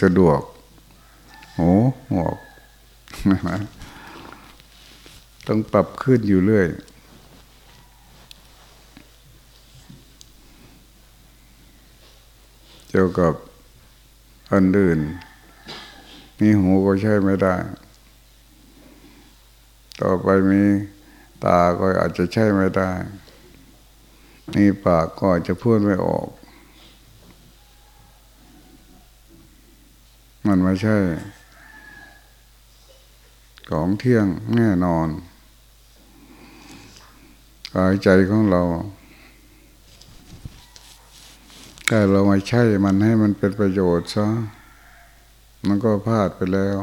สะดวกโอ้หอกต้องปรับขึ้นอยู่เรื่อย เกี่ยวกับอันอื่นมีหูก็ใช้ไม่ได้ ต่อไปมีตาก็อาจจะใช้ไม่ได้มีปากก็อาจจะพูดไม่ออก มันไม่ใช่ ของเที่ยงแน่นอนกายใจของเราถ้าเราไม่ใช่มันให้มันเป็นประโยชน์ซะ มันก็พลาดไปแล้ว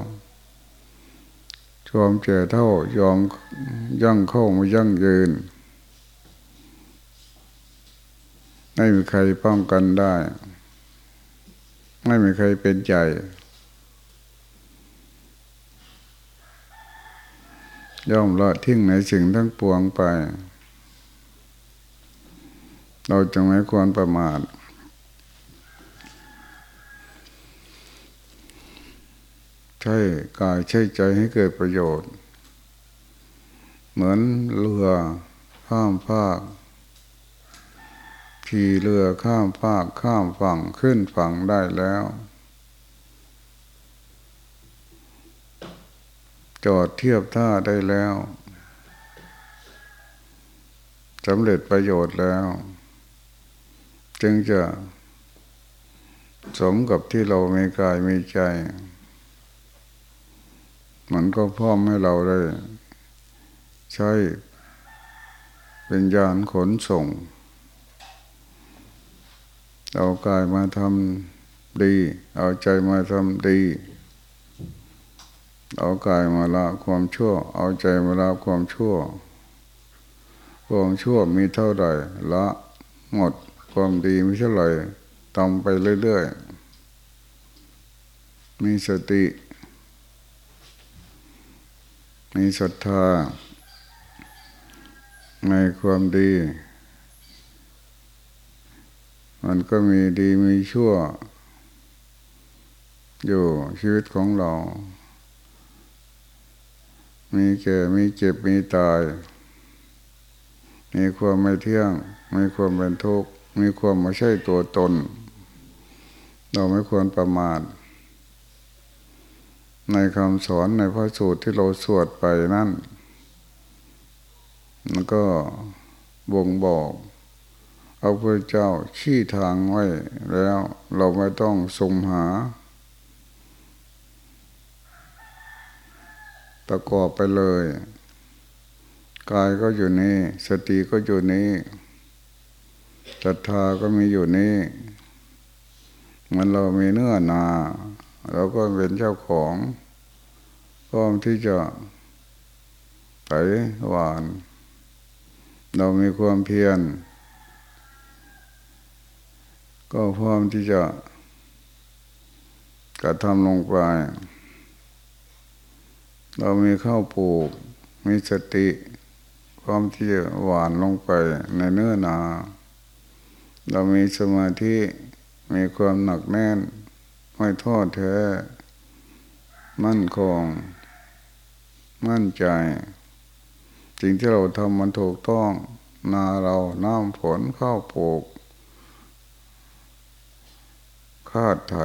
ชอมเจอเท่ายอมยั่งเข้ามายั่งยืน ไม่มีใครป้องกันได้ ไม่มีใครเป็นใจ ย่อมละทิ้งในสิ่งทั้งปวงไป เราจะไม่ควรประมาทใช้กายใช้ใจให้เกิดประโยชน์ เหมือนเรือข้ามภาคขี่เรือข้ามภาคข้ามฝั่งขึ้นฝั่งได้แล้ว จอดเทียบท่าได้แล้วสำเร็จประโยชน์แล้ว จึงจะสมกับที่เรามีกายมีใจ มันก็พร้อมให้เราได้ ใช้เป็นยานขนส่ง เอากายมาทำดี เอาใจมาทำดี เอากายมาละความชั่ว เอาใจมาละความชั่ว ความชั่วมีเท่าใดละหมดความดีไม่เท่าไหร่ทำไปเรื่อยๆ มีสติ มีศรัทธา ในความดี มันก็มีดีมีชั่ว อยู่ชีวิตของเรา มีแก่มีเจ็บมีตาย มีความไม่เที่ยง มีความเป็นทุกข์ มีความไม่ใช่ตัวตน เราไม่ควรประมาท ในคำสอนในพระสูตรที่เราสวดไปนั่นมันก็บ่งบอกเอาพระเจ้าชี้ทางไว้แล้วเราไม่ต้องสมหา ประกอบไปเลย กายก็อยู่นี่สติก็อยู่นี่ศรัทธาก็มีอยู่นี่มันเรามีเนื้อนาเราก็เป็นเจ้าของพร้อมที่จะไปหวาน เรามีความเพียร ก็พร้อมที่จะกระทำลงไป เรามีข้าวปลูก มีสติความที่หวานลงไปในเนื้อนา เรามีสมาธิมีความหนักแน่น ไม่ท้อแท้ มั่นคง มั่นใจสิ่งที่เราทำมันถูกต้อง นาเราน้ำผลข้าวปลูกคาดไถ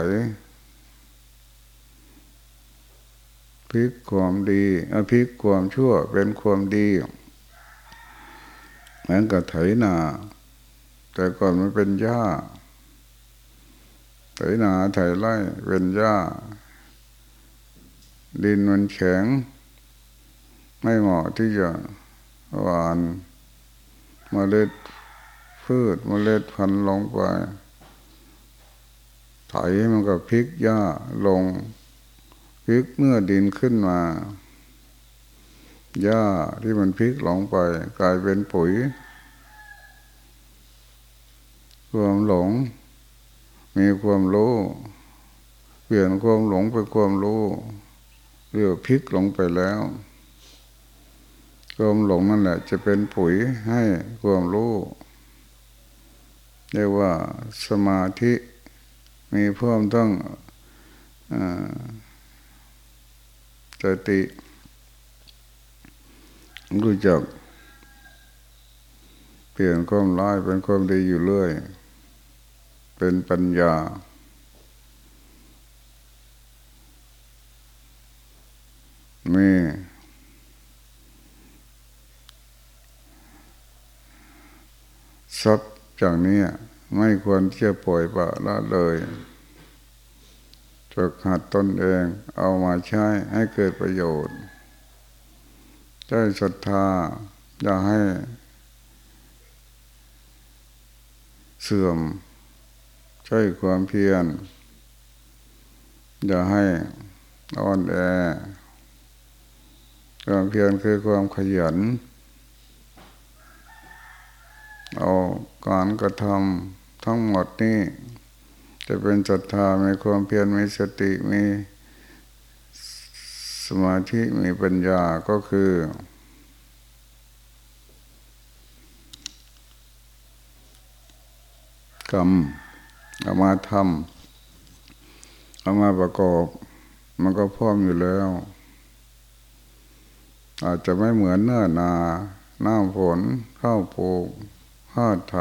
พลิกความดีอพลิกความชั่วเป็นความดีเหมือนกับไถนา แต่ก่อนมันเป็นหญ้าไถนาไถไร่เป็นหญ้า ดินมันแข็ง ไม่เหมาะที่จะหวานมเมล็ดพืชมเมล็ดพันธุ์ลงไป ไถมันก็พลิกหญ้าลง พลิกเมื่อดินขึ้นมาหญ้าที่มันพลิกหลงไป กลายเป็นปุ๋ยความหลง มีความรู้เปลี่ยนความหลงเป็นความรู้เรียกพลิกหลงไปแล้วความหลงนั่นแหละ จะเป็นปุ๋ยให้ความรู้เรียกว่าสมาธิมีเพิ่มต้อง สติรู้จัก เปลี่ยนความร้ายเป็นความดีอยู่เรื่อย เป็นปัญญา มีทรัพย์จากนี้ไม่ควรที่จะปล่อยปละละเลย ฝึกหัดตนเองเอามาใช้ให้เกิดประโยชน์ได้ศรัทธาอย่าให้ เสื่อม ใช้ความเพียรอย่าให้อ่อนแอความเพียรคือความขยัน เอาการกระทำทั้งหมดนี้ จะเป็นศรัทธามีความเพียรมีสติมีสมาธิมีปัญญาก็คือกรรมเอามาทำเอามาประกอบ มันก็พร้อมอยู่แล้ว อาจจะไม่เหมือนเนื้อนา หน้าฝนข้าวปลูกข้าไถ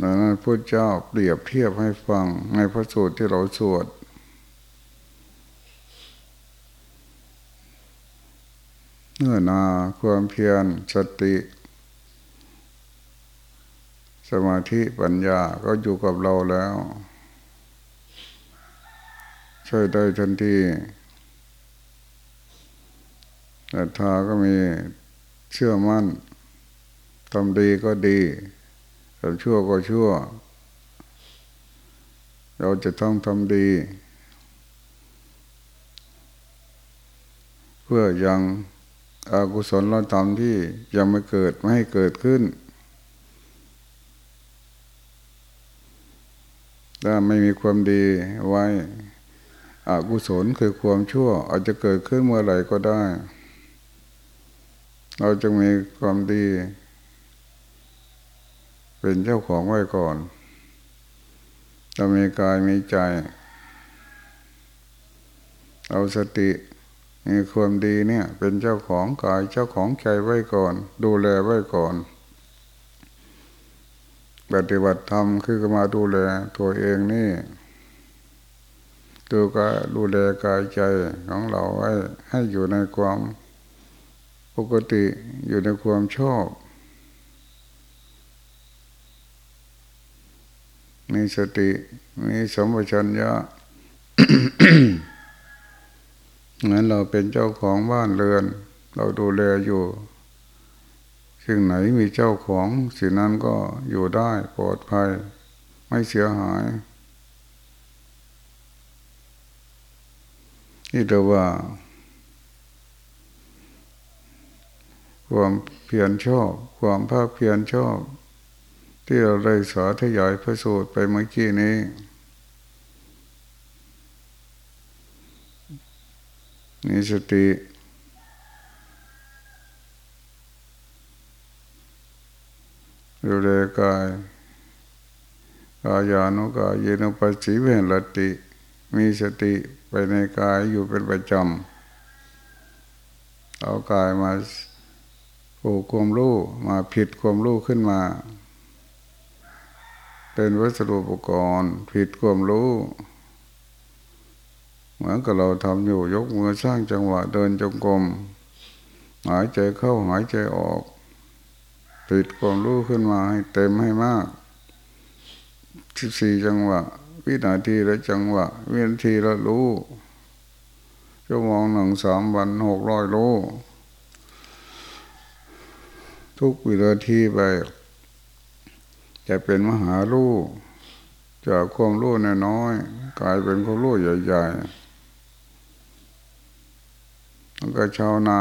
ดังนั้นพระเจ้าเปรียบเทียบให้ฟังในพระสูตรที่เราสวดเนื้อนาความเพียรสติ สมาธิปัญญาก็อยู่กับเราแล้วช่วยได้ทันทีแต่ทาก็มีเชื่อมั่นทำดีก็ดี ทำชั่วก็ชั่ว เราจะต้องทำดี เพื่อยังอากุศลเราทำที่ยังไม่เกิดไม่ให้เกิดขึ้น ถ้าไม่มีความดีไว้อากุศลคือความชั่ว อาจจะเกิดขึ้นเมื่อไหร่ก็ได้ เราจะมีความดี เป็นเจ้าของไว้ก่อนเรามีกายมีใจ เอาสติมีความดีเนี่ย เป็นเจ้าของกายเจ้าของใจไว้ก่อน ดูแลไว้ก่อน ปฏิบัติธรรมคือมาดูแลตัวเองนี่ตัวก็ดูแลกายใจของเราไว้ให้อยู่ในความปกติอยู่ในความชอบ มีสติ มีสมบัติญะงั้นเราเป็นเจ้าของบ้านเรือน เราดูแลอยู่สิ่งไหนมีเจ้าของสิ่งนั้นก็อยู่ได้ปลอดภัย ไม่เสียหาย นี่เรียกว่า ความเพียรชอบ ความภาคเพียรชอบ ที่เราได้สาธยายพระสูตรไปเมื่อกี้นี้ มีสติดูแลกายกายานุกายเยนุปัสสิเวรติ มีสติไปในกายอยู่เป็นประจำ เอากายมาผูกความรู้มาผิดความรู้ขึ้นมา เป็นวัสดุอุปกรณ์ ผิดความรู้ เหมือนกับเราทำอยู่ยกมือสร้างจังหวะเดินจงกรมหายใจเข้าหายใจออกผิดความรู้ขึ้นมาให้เต็มให้มากสิบสี่จังหวะ วินาทีละจังหวะ วินาทีละรู้ชั่วโมงหนึ่งสามวันหกร้อยรู้ทุกวินาทีไป จะเป็นมหาลูกจากความรู้น้อยกลายเป็นความรู้ใหญ่ๆแล้วก็ชาวนา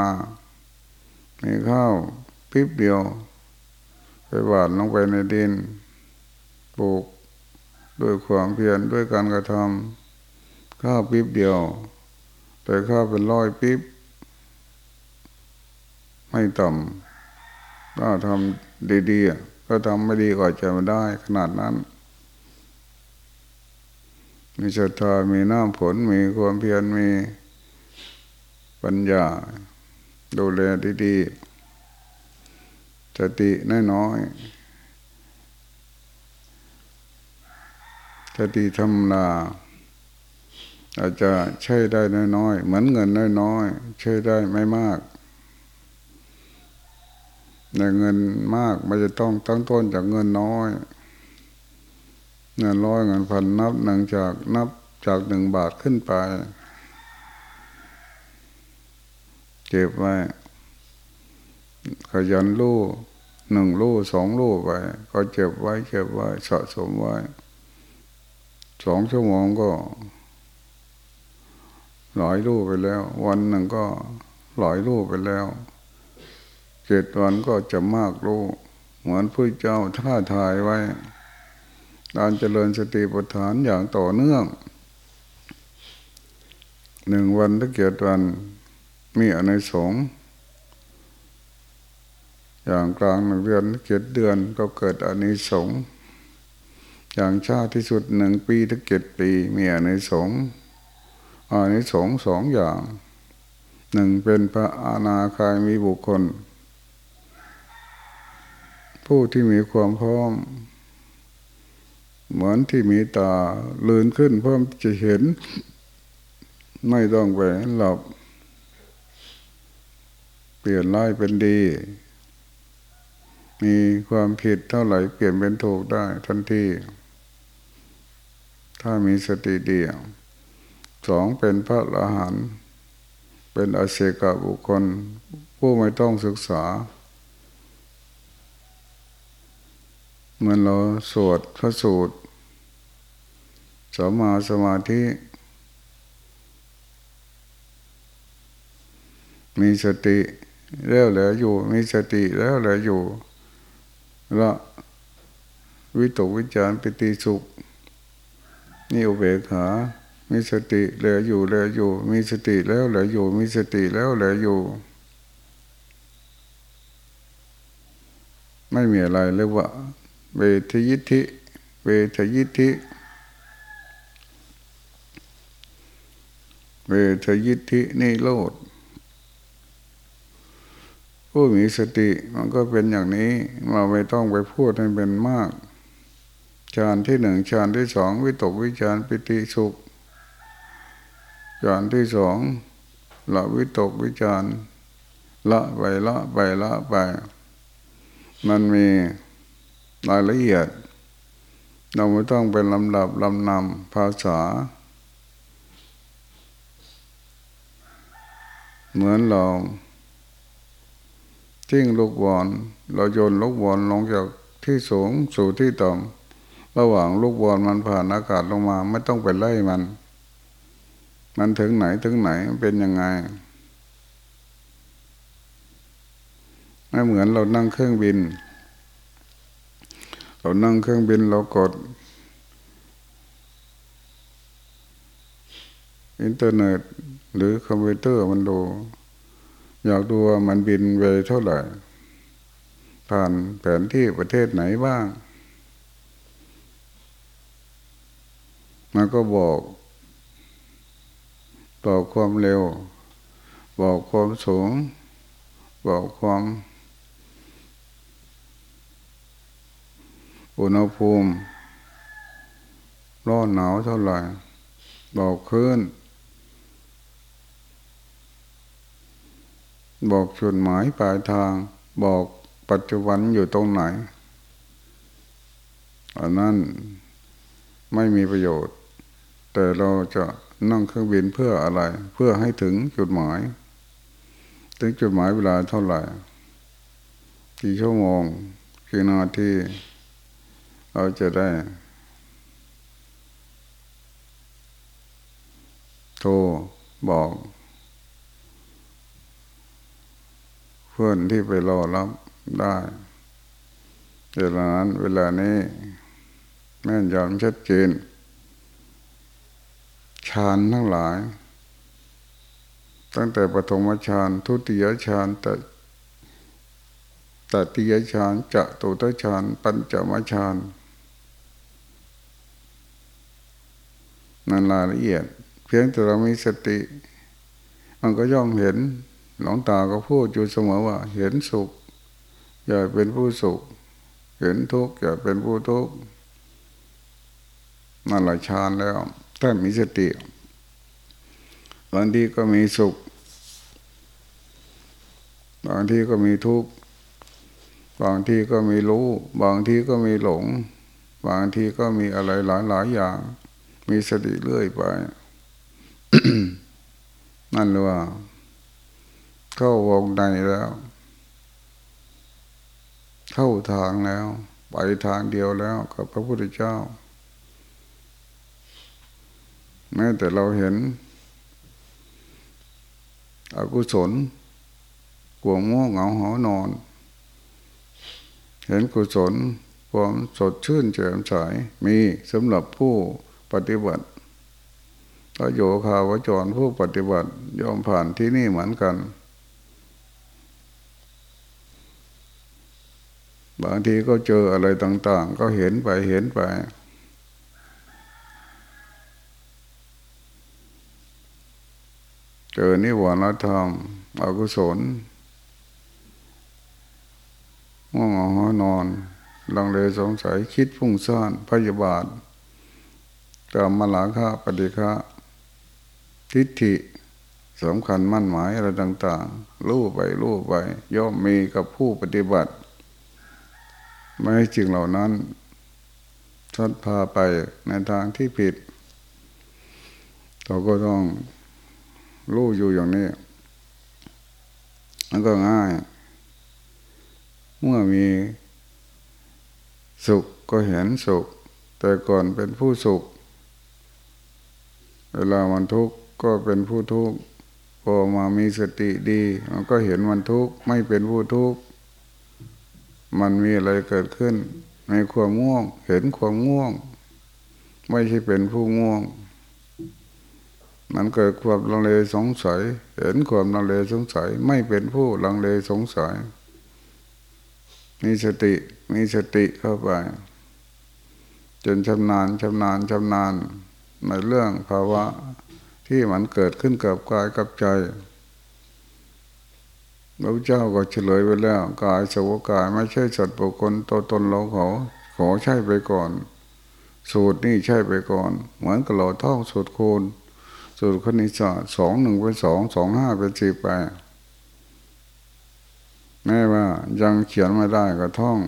มีข้าวพิบเดียว ไปหวานลงไปในดินปลูกด้วยความเพียรด้วยการกระทำข้าวพิบเดียว แต่ข้าวเป็นร้อยพิบไม่ต่ำถ้าทำดีๆ ก็ทำไม่ดีก็จะไม่ได้ ขนาดนั้น มีศรัทธามีน้ำผล มีความเพียร มีปัญญา ดูแลดีๆสติน้อยๆสติธรรมนาอาจจะใช้ได้น้อยๆ เหมือนเงินน้อยๆ ใช้ได้ไม่มาก ในเงินมากมันจะต้องตั้งต้นจากเงินน้อยเงินร้อยเงินพันนับหนึ่งจากนับจากหนึ่งบาทขึ้นไป เก็บไว้ ขยันลู่หนึ่งลู่สองลู่ไป ก็เก็บไว้เก็บไว้สะสมไว้สองชั่วโมงก็ หลายลู่ไปแล้ว วันหนึ่งก็หลายลู่ไปแล้ว เจ็ดวันก็จะมากรู้เหมือนพระเจ้าท่าทายไว้ การเจริญสติปัฏฐานอย่างต่อเนื่องหนึ่งวันถ้าเกียรติวันมีอนัยสงอย่างกลางหนึ่งเดือนเกียรติเดือนก็เกิดอนิสงส์อย่างชาติที่สุดหนึ่งปีถ้าเกียรติปีมีอนัยสงส์อานิสงส์สองอย่างหนึ่งเป็นพระอาณาคายมีบุคคล ผู้ที่มีความพร้อม เหมือนที่มีตาลืนขึ้นเพิ่มจะเห็น ไม่ต้องไปหลับ เปลี่ยนร้ายเป็นดี มีความผิดเท่าไหร่เปลี่ยนเป็นถูกได้ทันทีถ้ามีสติเดียวสองเป็นพระอรหันต์เป็นอาเซกบุคคล ผู้ไม่ต้องศึกษา เมื่อเราสวดพระสูตรสมาสมาธิ มีสติแล้วเหลืออยู่ มีสติแล้วเหลืออยู่ละวิตกวิจารปิติสุขนี่อุเบกขา มีสติเหลืออยู่เหลืออยู่ มีสติแล้วเหลืออยู่ มีสติแล้วเหลืออยู่ ไม่มีอะไรเรียกว่า เวทยิธิ เวทยิธิ เวทยิธินี่โลดผู้มีสติมันก็เป็นอย่างนี้เราไม่ต้องไปพูดให้เป็นมากฌานที่หนึ่งฌานที่สองวิตกวิจารปิติสุขฌานที่สองละวิตกวิจารละไปละไปละไป มันมี รายละเอียด เราไม่ต้องเป็นลำดับลำนำภาษา เหมือนเราทิ้งลูกบอลเราโยนลูกบอลลงจากที่สูงสู่ที่ต่ำระหว่างลูกบอลมันผ่านอากาศลงมา ไม่ต้องไปไล่มัน มันถึงไหนถึงไหนเป็นยังไง ไม่เหมือนเรานั่งเครื่องบิน เรานั่งเครื่องบินเรากด อินเทอร์เน็ต หรือคอมพิวเตอร์มันดู อยากดูว่ามันบินไปเท่าไหร่ ผ่านแผนที่ประเทศไหนบ้าง มันก็บอกบอกความเร็ว บอกความสูง บอกความ อุณหภูมิร้อนหนาวเท่าไหร่บอกคืนบอกจุดหมายปลายทาง บอกปัจจุบันอยู่ตรงไหนอันนั้นไม่มีประโยชน์ แต่เราจะนั่งเครื่องบินเพื่ออะไร เพื่อให้ถึงจุดหมาย ถึงจุดหมายเวลาเท่าไหร่กี่ชั่วโมงกี่นาที เราจะได้โทรบอก เพื่อนที่ไปรอรับได้เวลานั้นเวลานี้แม่นยำชัดเจนฌานทั้งหลาย ตั้งแต่ปฐมฌานทุติยฌานแต่ตติยฌานจะตุตฌานปัญจมฌาน นั่นรายละเอียด เพียงแต่เรามีสติ มันก็ย่อมเห็นหลวงตาก็พูดอยู่เสมอว่า เห็นสุข อย่าเป็นผู้สุข เห็นทุกข์อย่าเป็นผู้ทุกข์นั่นหลายชานแล้วถ้ามีสติบางทีก็มีสุข บางทีก็มีทุกข์บางทีก็มีรู้ บางทีก็มีหลง บางทีก็มีอะไรหลายหลายอย่าง มีสติเรื่อยไป นั่นเลยว่า เข้าวงในแล้ว เข้าทางแล้ว ไปทางเดียวแล้ว กับพระพุทธเจ้า แม้แต่เราเห็น อกุศลกลัวง่วงเหงาหอนอน เห็นกุศลความสดชื่นแจ่มใสมีสำหรับผู้ ปฏิบัติพระโยคาวจรผู้ปฏิบัติยอมผ่านที่นี่เหมือนกัน บางทีก็เจออะไรต่าง ๆ ก็เห็นไปเห็นไป เจอนิวรณธรรมอกุศลง่วงหอนอน ลังเลสงสัยคิดฟุ้งซ่านพยาบาท กรรมลาคะปฏิฆะทิฏฐิสำคัญมั่นหมายอะไรต่างๆรู้ไปรู้ไป ย่อมมีกับผู้ปฏิบัติ ไม่จริงเหล่านั้นชัดพาไปในทางที่ผิด เราก็ต้องรู้อยู่อย่างนี้มันก็ง่าย เมื่อมีสุขก็เห็นสุข แต่ก่อนเป็นผู้สุข เวลามันทุกข์ก็เป็นผู้ทุกข์พอมามีสติดี มันก็เห็นมันทุกข์ไม่เป็นผู้ทุกข์มันมีอะไรเกิดขึ้น ในความง่วง เห็นความง่วง ไม่ใช่เป็นผู้ง่วง มันเกิดความลังเลสงสัย เห็นความลังเลสงสัย ไม่เป็นผู้ลังเลสงสัย มีสติมีสติเข้าไป จนชำนาญชำนาญชำนาญ ในเรื่องภาวะที่มันเกิดขึ้นกับกายกับใจพระเจ้าก็เฉลยไปแล้ว กายสวกายไม่ใช่สัตว์บุคคลตัวตนเราเขาขอใช่ไปก่อน สูตรนี่ใช่ไปก่อน เหมือนกับเราท่องสูตรคูณสูตรคณิตศาสตร์สองหนึ่งเป็นสองสองห้าเป็นสี่ไปแม้ว่ายังเขียนไม่ได้ก็ท่อง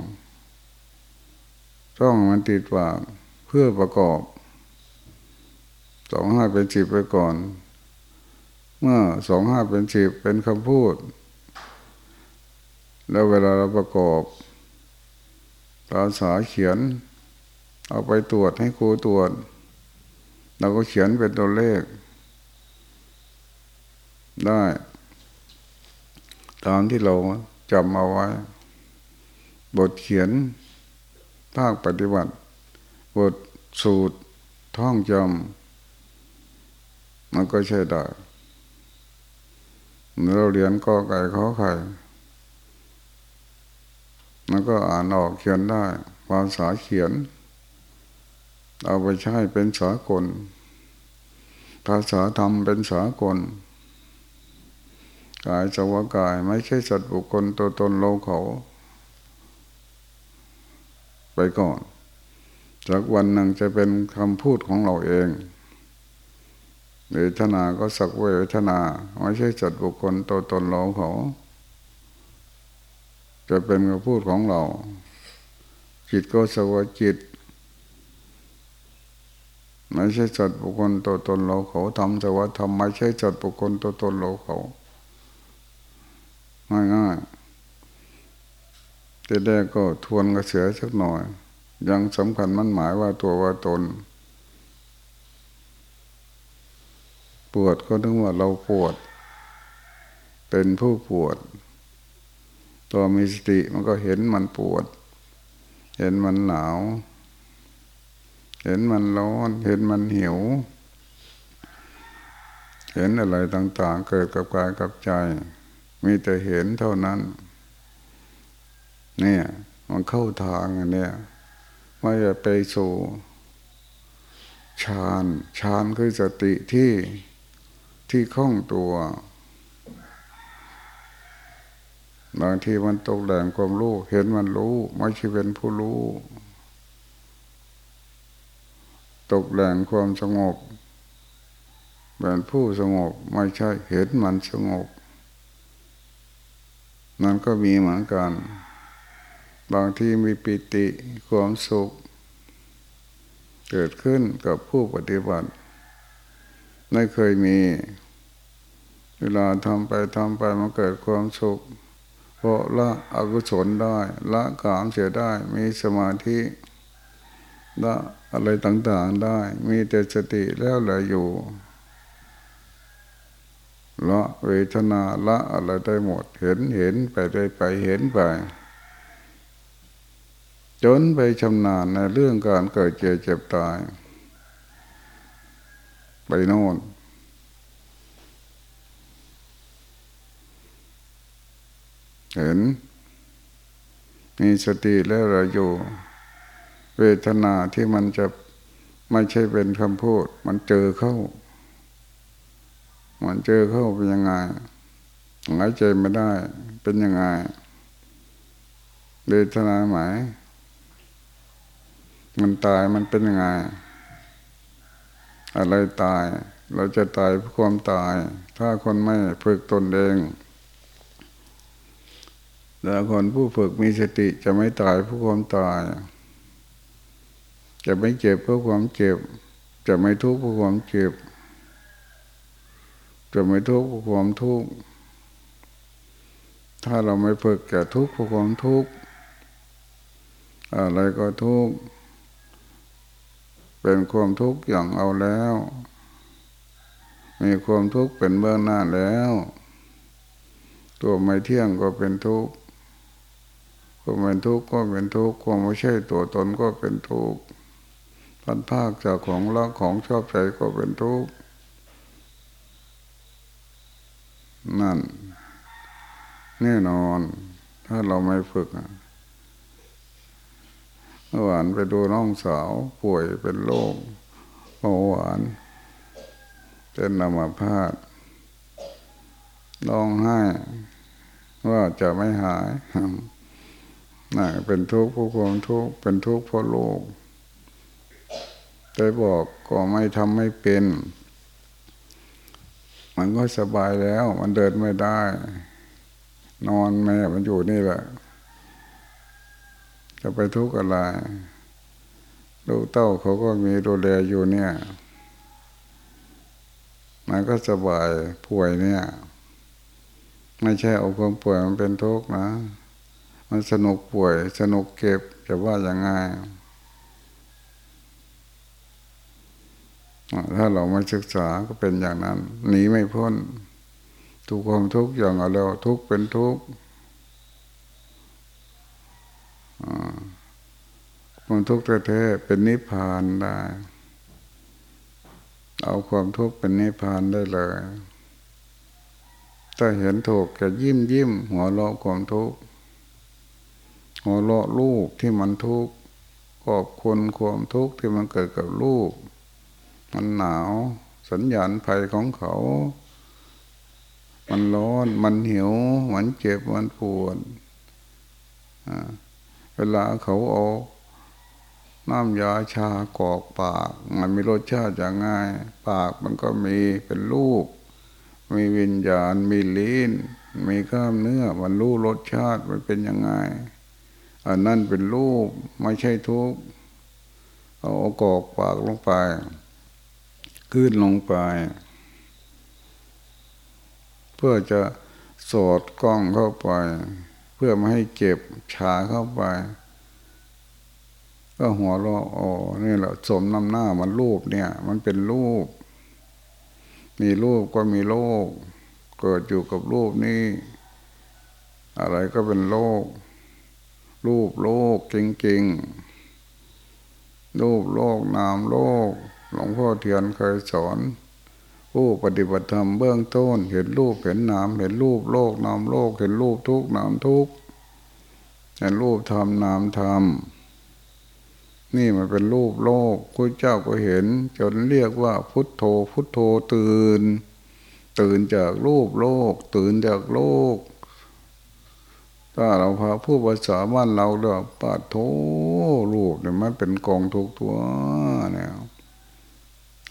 ท่องมันติดว่าเพื่อประกอบ สองห้าเป็นสิบไปก่อน เมื่อสองห้าเป็นสิบเป็นคำพูด แล้วเวลาเราประกอบภาษาเขียน เอาไปตรวจให้ครูตรวจเราก็เขียนเป็นตัวเลข ได้ ตามที่เราจำเอาไว้ บทเขียน ภาคปฏิบัติ บทสูตรท่องจำ มันก็ใช่ได้เราเรียนก็ไก่ขอไข่มันก็อ่านออกเขียนได้ภาษาเขียน เอาไปใช้เป็นสากล ภาษาธรรมเป็นสากล กายสวากายไม่ใช่สัตว์บุคคลตัวตนเราเขา ไปก่อนจากวันหนึ่งจะเป็นคำพูดของเราเอง เวทนาก็สักเวทนาไม่ใช่สัตว์บุคคลตัวตนเราเขา จะเป็นคำพูดของเรา จิตก็สวาจิตไม่ใช่สัตว์บุคคลตัวตนเราเขาทำแต่ว่าทำไม่ใช่สัตว์บุคคลตัวตนเราเขาง่ายง่ายแต่แรกก็ทวนกระเสือสักหน่อย ยังสำคัญมันหมายว่าตัวว่าตน ปวดก็นึกว่าเราปวด เป็นผู้ปวด ตัวมีสติมันก็เห็นมันปวด เห็นมันหนาว เห็นมันร้อน เห็นมันหิว เห็นอะไรต่าง ๆ เกิดกับกายกับใจ มีแต่เห็นเท่านั้น เนี่ย มันเข้าทางอันเนี้ยไม่จะไปสู่ฌานฌานคือสติที่ ที่คล่องตัว บางทีมันตกแหล่งความรู้ เห็นมันรู้ ไม่ใช่เป็นผู้รู้ ตกแหล่งความสงบเป็นผู้สงบไม่ใช่เห็นมันสงบ นั่นก็มีเหมือนกัน บางทีมีปิติความสุข เกิดขึ้นกับผู้ปฏิบัติ ไม่เคยมี เวลาทำไปทำไปมันเกิดความสุข เพราะละอกุศลได้ ละกามเสียได้ มีสมาธิละอะไรต่างๆได้ มีแต่สติแล้วเหลืออยู่ละเวทนาละอะไรได้หมด เห็นเห็นไปได้ไปเห็นไป จนไปชำนาญในเรื่องการเกิดเจ็บเจ็บตาย ไปโน่นเห็น มีสติแล้วเราอยู่ เวทนาที่มันจะไม่ใช่เป็นคำพูด มันเจอเข้า มันเจอเข้าเป็นยังไงหายใจไม่ได้ เป็นยังไงเวทนาหมาย มันตายมันเป็นยังไง อะไรตาย เราจะตายเพราะความตาย ถ้าคนไม่ฝึกตนเองแต่คนผู้ฝึกมีสติจะไม่ตายเพราะความตาย จะไม่เจ็บเพราะความเจ็บ จะไม่ทุกข์เพราะความเจ็บ จะไม่ทุกข์เพราะความทุกข์ถ้าเราไม่ฝึกจะทุกข์เพราะความทุกข์อะไรก็ทุกข์ เป็นความทุกข์อย่างเอาแล้ว มีความทุกข์เป็นเบื้องหน้าแล้ว ตัวไม่เที่ยงก็เป็นทุกข์ความเป็นทุกข์ก็เป็นทุกข์ความไม่ใช่ตัวตนก็เป็นทุกข์พันภาคจากของรักของชอบใจก็เป็นทุกข์นั่น แน่นอน ถ้าเราไม่ฝึก เมื่อวานไปดูน้องสาวป่วยเป็นโรคเบาหวานเป็นนามาพาดร้องไห้ว่าจะไม่หายน่ะเป็นทุกข์เพราะความทุกข์เป็นทุกข์เพราะโลกแต่บอกก็ไม่ทำไม่เป็น มันก็สบายแล้ว มันเดินไม่ได้ นอนแม่มันอยู่นี่แหละ จะไปทุกข์อะไรลูกเต้าเขาก็มีดูแลอยู่เนี่ยมันก็สบายป่วยเนี่ย ไม่ใช่เอาความป่วยมันเป็นทุกข์นะ มันสนุกป่วย สนุกเก็บจะว่าอย่างไงถ้าเราไม่ศึกษาก็เป็นอย่างนั้นหนีไม่พ้นทุกความทุกข์อย่างเราทุกเป็นทุกข์ ความทุกข์แท้ๆเป็นนิพพานได้ เอาความทุกข์เป็นนิพพานได้เลย ถ้าเห็นถูกจะยิ้มยิ้มหัวเราะความทุกข์หัวเราะลูกที่มันทุกข์ขอบคุณความทุกข์ที่มันเกิดกับลูก มันหนาว สัญญาณภัยของเขา มันร้อน มันหิว มันเจ็บ มันปวด เวลาเขาเอา น้ำยาชากอกปาก มันมีรสชาติอย่างง่าย ปากมันก็มีเป็นลูกมีวิญญาณ มีลิ้น มีกล้ามเนื้อ มันรู้รสชาติมันเป็นยังไงอันนั้นเป็นรูปไม่ใช่ทุกข์เอากอกปากลงไปขึ้นลงไป เพื่อจะสอดกล้องเข้าไป เพื่อไม่ให้เจ็บชาเข้าไป ก็หัวเราะอ๋อนี่แหละสมน้ำหน้ามันรูปเนี่ย มันเป็นรูป มีรูปก็มีโลก เกิดอยู่กับรูปนี้อะไรก็เป็นโลก รูปโลกจริงๆ รูปโลกนามโลก หลวงพ่อเทียนเคยสอน ผู้ปฏิบัติธรรมเบื้องต้น เห็นรูปเห็นนาม เห็นรูปโลกนามโลก เห็นรูปทุกนามทุกเห็นรูปธรรมนามธรรม นี่มันเป็นรูปโลกพระเจ้าก็เห็น จนเรียกว่าพุทโธ พุทโธตื่น ตื่นจากรูปโลก ตื่นจากโลก ถ้าเราพาผู้ภาษาบ้านเราเรียกปาโธรูปเนี่ยมันเป็นกองทุกตัวเนี่ย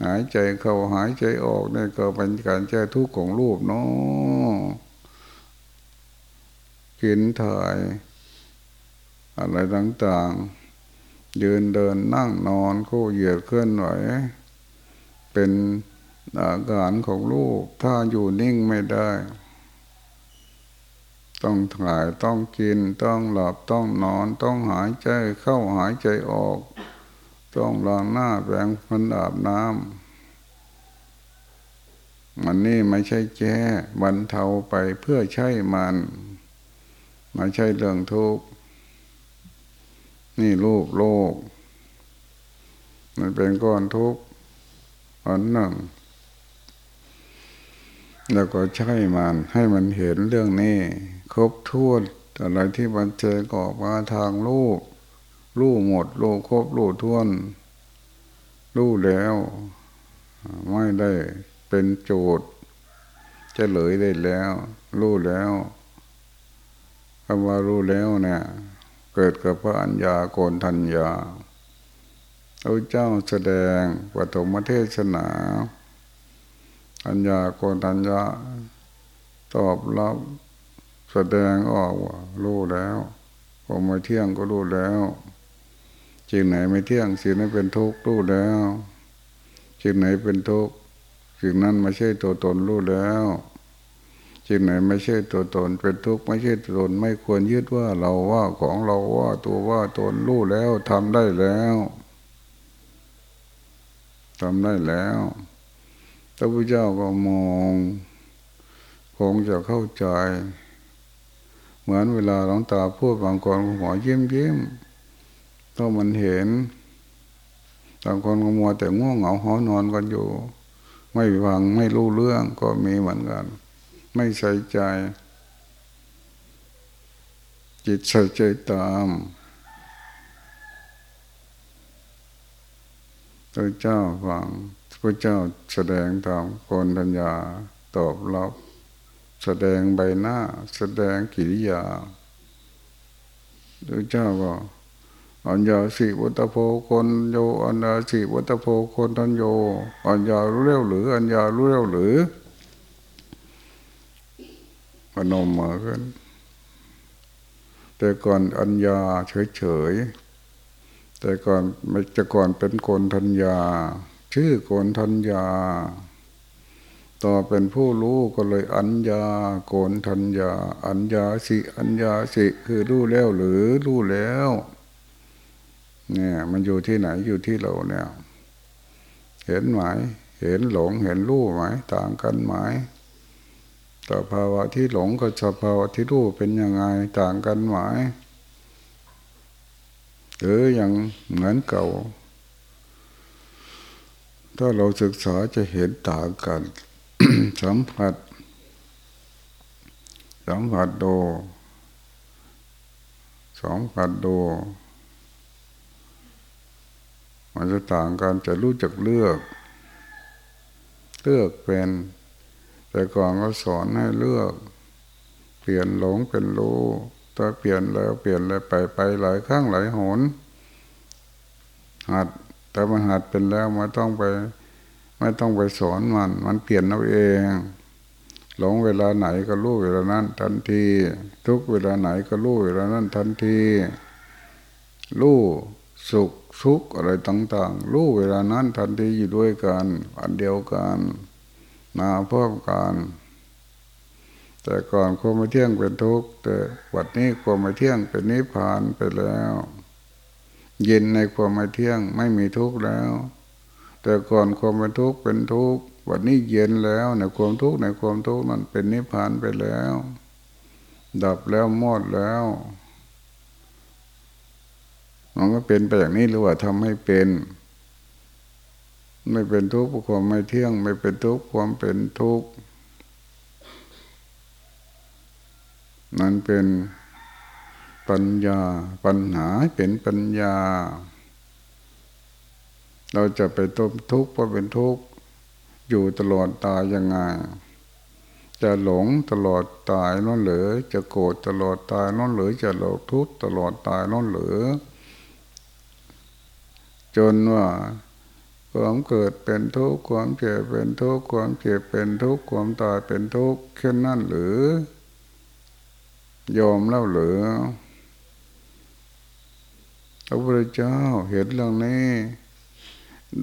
หายใจเข้าหายใจออกเนี่ยก็เป็นการแก้ทุกข์ของรูปเนาะกินถ่ายอะไรต่างๆ ยืนเดินนั่งนอนคู่เหยียดเคลื่อนไหว เป็นอาการของรูปถ้าอยู่นิ่งไม่ได้ ต้องถ่ายต้องกิน ต้องหลับต้องนอน ต้องหายใจเข้าหายใจออก ต้องล้างหน้าแปรงฟันอาบน้ำมันนี่ไม่ใช่แก้บรรเทาไปเพื่อใช้มัน ไม่ใช่เรื่องทุกข์ นี่รูปโลก มันเป็นก้อนทุกข์อันหนึ่งแล้วก็ใช้มันให้มันเห็นเรื่องนี้ ครบถ้วนอะไรที่มันเจอออมาทางรูปรู้หมดรู้ครบรู้ท้วนรู้แล้ว ไม่ได้เป็นโจทย์จะเหลยได้แล้ว รู้แล้วคำว่ารู้แล้วเนี่ย เกิดกับพระอัญญาโกนทัญญาพระเจ้าแสดงปฐมเทศนาอัญญาโกนทัญญาตอบรับแสดงออกว่ารู้แล้วพอมาเที่ยงก็รู้แล้วจริงไหนไม่เที่ยงสิ่งนั้นเป็นทุกข์รู้แล้วจริงไหนเป็นทุกข์สิ่งนั้นไม่ใช่ตัวตนรู้แล้ว สิ่งไหนไม่ใช่ตัวตนเป็นทุกข์ไม่ใช่ตัวตน ไม่ควรยึดว่าเราว่าของเราว่าตัวว่าตนรู้แล้วทำได้แล้วทำได้แล้วพระพุทธเจ้าก็มองคงจะเข้าใจ เหมือนเวลาหลวงตาพูดบางคนหัวยิ้มยิ้มถ้ามันเห็นบางคนก็มัวแต่ง่วงเหงาหอนอนกันอยู่ ไม่ฟังไม่รู้เรื่องก็มีเหมือนกัน ไม่ใส่ใจ จิตใส่ใจตามพระเจ้าฟังพระเจ้าแสดงตามคนทัญญาตอบรับแสดงใบหน้า แสดงกิริยาพระเจ้าก็อัญญาสิวัตโพคนโยอัญญาสิวัตโพคนทันโยอัญญารู้เร็วหรือ อัญญารู้เร็วหรือ พนมมาขึ้น แต่ก่อนอัญญาเฉยๆ แต่ก่อนไม่จะก่อนเป็นคนทัญญา ชื่อคนทัญญา ต่อเป็นผู้รู้ก็เลยอัญญาโกนทัญญา อัญญาสิอัญญาสิคือรู้แล้วหรือรู้แล้ว เนี่ย มันอยู่ที่ไหนอยู่ที่เราเนี่ย เห็นไหมเห็นหลงเห็นรู้ไหมต่างกันไหม ต่ภาวะที่หลงกับสภาวะที่รู้เป็นยังไงต่างกันไหมหรืออยังเหมือนเก่า ถ้าเราศึกษาจะเห็นต่างกัน สัมผัส สัมผัสโดสัมผัสโดมันจะต่างกันจะรู้จักเลือก เลือกเป็น แต่ก่อนก็สอนให้เลือก เปลี่ยนหลงเป็นรู้ถ้าเปลี่ยนแล้วเปลี่ยนเลยไปไปหลายครั้งหลายหนหัดแต่มันหัดเป็นแล้วไม่ต้องไป ไม่ต้องไปสอนมัน มันเปลี่ยนเอาเอง หลงเวลาไหนก็รู้เวลานั้น ทันที ทุกเวลาไหนก็รู้เวลานั้น ทันทีรู้สุขทุกข์อะไรต่างๆรู้เวลานั้นทันทีอยู่ด้วยกัน อันเดียวกัน มาพร้อมกันแต่ก่อนความไม่เที่ยงเป็นทุกข์แต่วัดนี้ความไม่เที่ยงเป็นนิพพานไปแล้ว เย็นในความไม่เที่ยงไม่มีทุกข์แล้ว แต่ก่อนความเป็นทุกข์เป็นทุกข์วันนี้เย็นแล้วในความทุกข์ในความทุกข์นั้นเป็นนิพพานไปแล้ว ดับแล้วหมดแล้วมันก็เป็นไปอย่างนี้หรือว่าทำให้เป็น ไม่เป็นทุกข์ความไม่เที่ยง ไม่เป็นทุกข์ความเป็นทุกข์นั่นเป็นปัญญาปัญหาเป็นปัญญา เราจะไปต้มทุกข์เพราะเป็นทุกข์อยู่ตลอดตายยังไง จะหลงตลอดตายนั่นหรือจะโกรธตลอดตายนั่นหรือจะหลงทุกข์ตลอดตายนั่นหรือจนว่า ความเกิดเป็นทุกข์ความเจ็บเป็นทุกข์ความเจ็บเป็นทุกข์ความตายเป็นทุกข์แค่นั้นหรือยอมแล้วหรือพระพุทธเจ้าเห็นเรื่องนี้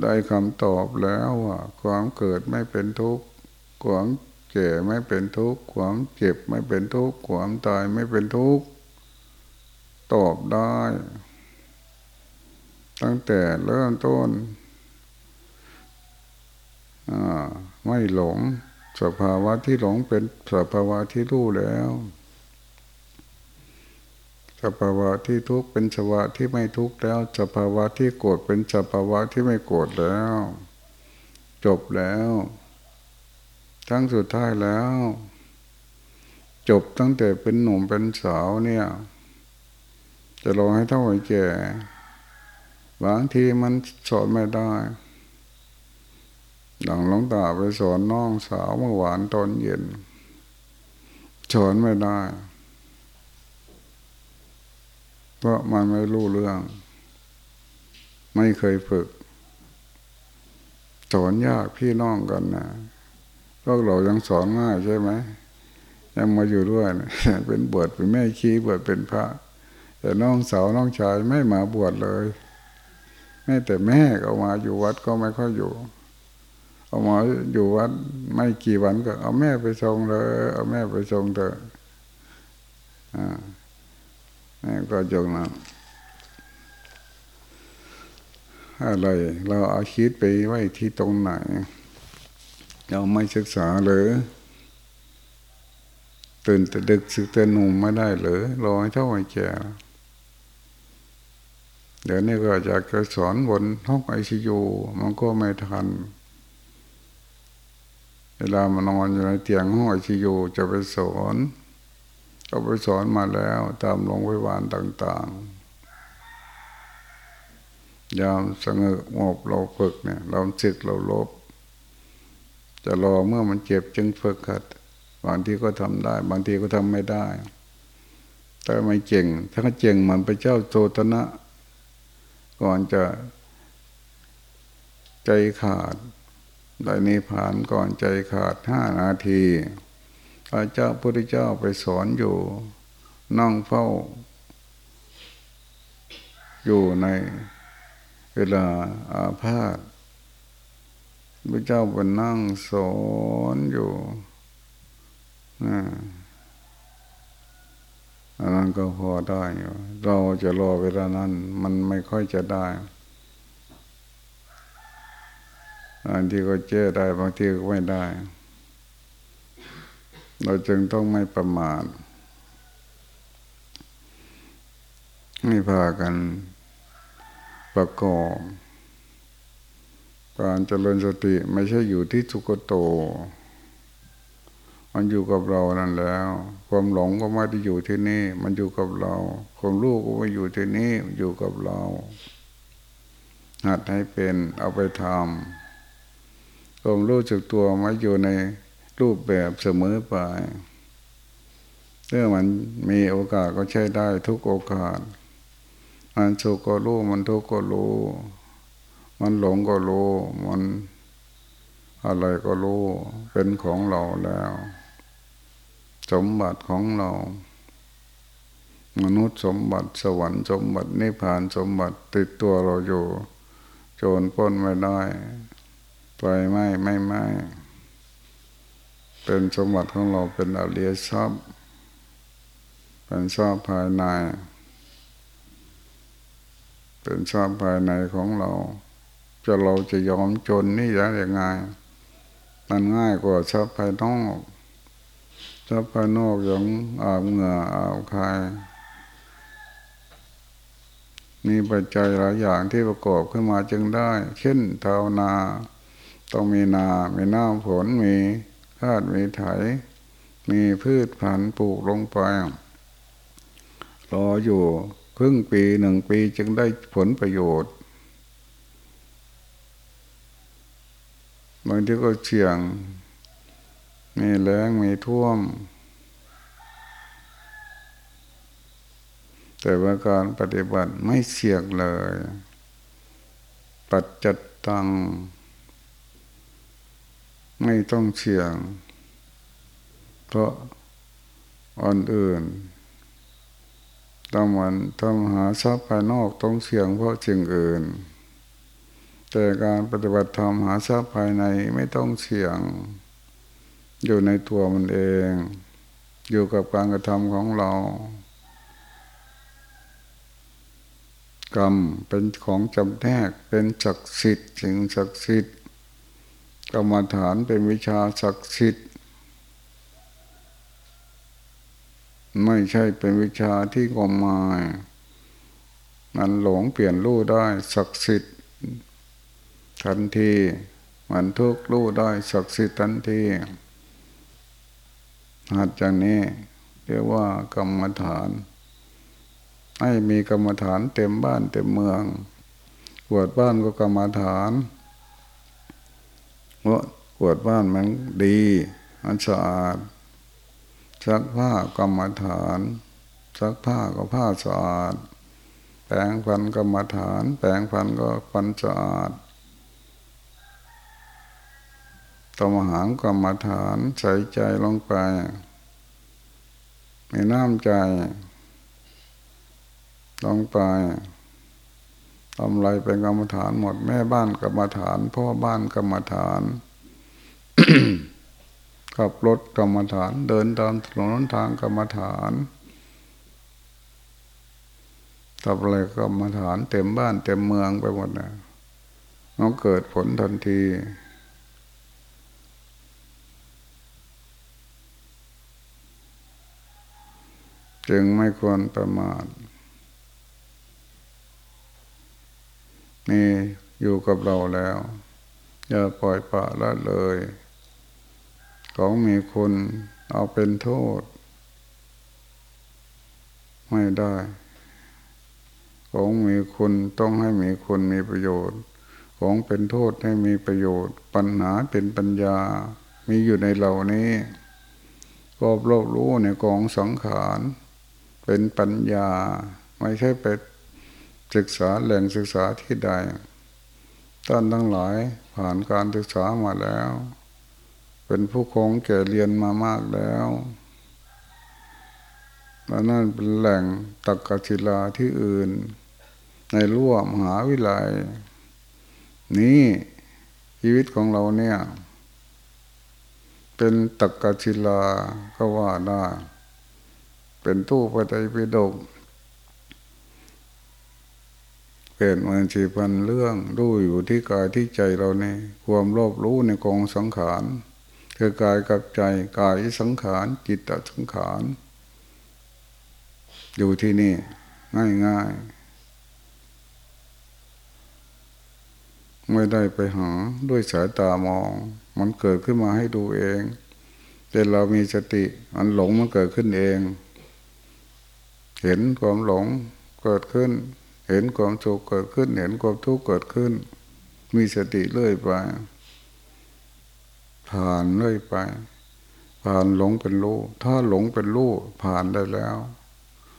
ได้คำตอบแล้วว่าความเกิดไม่เป็นทุกข์ความเจ็บไม่เป็นทุกข์ความเจ็บไม่เป็นทุกข์ความตายไม่เป็นทุกข์ตอบได้ ตั้งแต่เริ่มต้น ไม่หลง สภาวะที่หลงเป็นสภาวะที่รู้แล้ว สภาวะที่ทุกข์เป็นสภาวะที่ไม่ทุกข์แล้ว สภาวะที่โกรธเป็นสภาวะที่ไม่โกรธแล้ว จบแล้วทั้งสุดท้ายแล้ว จบตั้งแต่เป็นหนุ่มเป็นสาวเนี่ย จะรอให้เท่าไหร่แก่บางทีมันสอนไม่ได้ หลังหลวงตาไปสอนน้องสาวเมื่อวานตอนเย็นสอนไม่ได้ เพราะมันไม่รู้เรื่อง ไม่เคยฝึกสอนยากพี่น้องกันนะพวกเรายังสอนง่ายใช่ไหมยังมาอยู่ด้วยนะเป็นบวชเป็นแม่ขี้บวชเป็นพระ แต่น้องสาวน้องชายไม่มาบวชเลย แม่แต่แม่ก็มาอยู่วัดก็ไม่ค่อยอยู่ เอามาอยู่วัดไม่กี่วันก็ เอาแม่ไปส่งเลย เอาแม่ไปส่งเถอะอ่านี่ก็จงนะอะไร เราเอาคิดไปไว้ที่ตรงไหน เราไม่ศึกษาเลยตื่นแต่ดึกสึกแต่หนุ่มไม่ได้หรือรอให้เท่าไหร่แก่เดี๋ยวนี้ก็อยากจะสอนบนห้องไอซียูมันก็ไม่ทัน เวลามานอนอยู่ในเตียงห้องไอซียูจะไปสอนก็ไปสอนมาแล้ว ตามโรงพยาบาลต่าง ๆ ยามสงบหมบเราฝึกเนี่ย เราศึกเราลบ จะรอเมื่อมันเจ็บจึงฝึกขัดบางทีก็ทำได้ บางทีก็ทำไม่ได้ แต่ไม่เก่ง ถ้าเก่งมันไปเจ้าโจตนะ ก่อนจะใจขาด ได้นิพานก่อนใจขาดห้านาทีพระเจ้าพุทธเจ้าไปสอนอยู่นั่งเฝ้า อยู่ในเวลาอาพาธพระเจ้าไปนั่งสอนอยู่อันนั้นก็พอได้อยู่เราจะรอเวลานั้น มันไม่ค่อยจะได้ บางทีก็เจ้ได้บางทีก็ไม่ได้ เราจึงต้องไม่ประมาทให้พากันประกอบการเจริญสติไม่ใช่อยู่ที่สุกโต มันอยู่กับเรานั่นแล้ว ความหลงก็ไม่ได้อยู่ที่นี่ มันอยู่กับเรา ความรู้ก็ไม่อยู่ที่นี่อยู่กับเรา หัดให้เป็นเอาไปทำ ความรู้จักตัวมาอยู่ในรูปแบบเสมอไปเมื่อมันมีโอกาสก็ใช้ได้ทุกโอกาส มันสุขก็รู้ มันทุกข์ก็รู้ มันหลงก็รู้ มันอะไรก็รู้ เป็นของเราแล้ว สมบัติของเรา มนุษย์สมบัติสวรรค์สมบัตินิพพานสมบัติติดตัวเราอยู่ โจรป้นไม่ได้ ไปไม่ไม่ไม่เป็นสมบัติของเราเป็นอริยทรัพย์เป็นทรัพย์ภายใน เป็นทรัพย์ภายในของเรา จะเราจะยอมจนนี่ยังไงมันง่ายกว่าทรัพย์ภายนอกทรัพย์ภายนอกอย่างอาบเหงื่ออาบคายมีปัจจัยหลายอย่างที่ประกอบขึ้นมาจึงได้ เช่นเทานา ต้องมีนา มีน้ำฝน มีธาตุมีไถ มีพืชพันปลูกลงไป รออยู่ครึ่งปีหนึ่งปีจึงได้ผลประโยชน์ บางทีก็เฉียง มีแรงมีท่วม แต่ว่าการปฏิบัติไม่เสี่ยงเลย ปัจจัดตัง ไม่ต้องเสี่ยง เพราะอันอื่นต้อมันทำหาทรัพย์ภายนอกต้องเสี่ยงเพราะสิ่งอื่น แต่การปฏิบัติธรรมหาทรัพย์ภายในไม่ต้องเสี่ยง อยู่ในตัวมันเอง อยู่กับการกระทำของเรา กรรมเป็นของจำแนกเป็นศักดิ์สิทธิ์สิ่งศักดิ์สิทธิ์ กรรมฐานเป็นวิชาศักดิ์สิทธิ์ ไม่ใช่เป็นวิชาที่งมงายมันหลงเปลี่ยนรู้ได้ศักดิ์สิทธิ์ทันที มันทุกรู้ได้ศักดิ์สิทธิ์ทันทีหัดจากนี้เรียกว่ากรรมฐาน ให้มีกรรมฐานเต็มบ้านเต็มเมืองกวดบ้านก็กรรมฐาน เพราะกวดบ้านมันดีมันสะอาดซักผ้ากรรมฐานซักผ้าก็ผ้าสะอาดแปรงฟันกรรมฐาน แปรงฟันก็ฟันสะอาดตมหางกรรมฐานใส่ใจลงไปมีน้ำใจลงไป ทำไรเป็นกรรมฐานหมดแม่บ้านกรรมฐาน พ่อบ้านกรรมฐานขับรถกรรมฐาน เดินตามถนนทางกรรมฐานทำอะไรกรรมฐานเต็มบ้านเต็มเมืองไปหมดนะมันเกิดผลทันทีจึงไม่ควรประมาท นี่อยู่กับเราแล้ว อย่าปล่อยปละละเลย ของมีคุณเอาเป็นโทษ ไม่ได้ ของมีคุณต้องให้มีคุณมีประโยชน์ ของเป็นโทษให้มีประโยชน์ ปัญหาเป็นปัญญา มีอยู่ในเหล่านี้ก็โลกรู้ในกองสังขาร เป็นปัญญา ไม่ใช่ไป ศึกษาแหล่งศึกษาที่ใดท่านทั้งหลายผ่านการศึกษามาแล้ว เป็นผู้คงแก่เรียนมามากแล้วแล้วนั่นเป็นแหล่งตักกศิลาที่อื่น ในร่วมหาวิไลนี้ชีวิตของเราเนี่ย เป็นตักกศิลาก็ว่าได้ เป็นตู้ปฏิปิฎกเกิดมาสี่พันเรื่องรู้อยู่ที่กายที่ใจเราเนี่ยความโลภรู้ในกองสังขารคือกายกับใจกายสังขารจิตตสังขารอยู่ที่นี่ ง่ายง่ายไม่ได้ไปหาด้วยสายตามอง มันเกิดขึ้นมาให้ดูเอง แต่เรามีสติมันหลงมันเกิดขึ้นเอง เห็นความหลงเกิดขึ้น เห็นความสุขเกิดขึ้น เห็นความทุกข์เกิดขึ้น มีสติเรื่อยไป ผ่านเรื่อยไป ผ่านหลงเป็นรู้ถ้าหลงเป็นรู้ผ่านได้แล้ว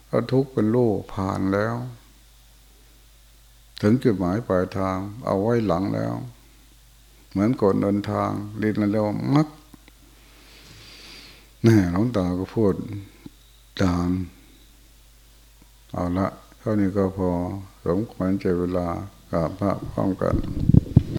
ถ้าทุกข์เป็นรู้ผ่านแล้ว ถึงจุดหมายปลายทาง เอาไว้หลังแล้ว เหมือนก่อนเดินทางดินแล้วมักแน่หลวงตาก็พูดตามเอาละ เท่านี้ก็พอสมควรใจเวลากับพระพร้อมกัน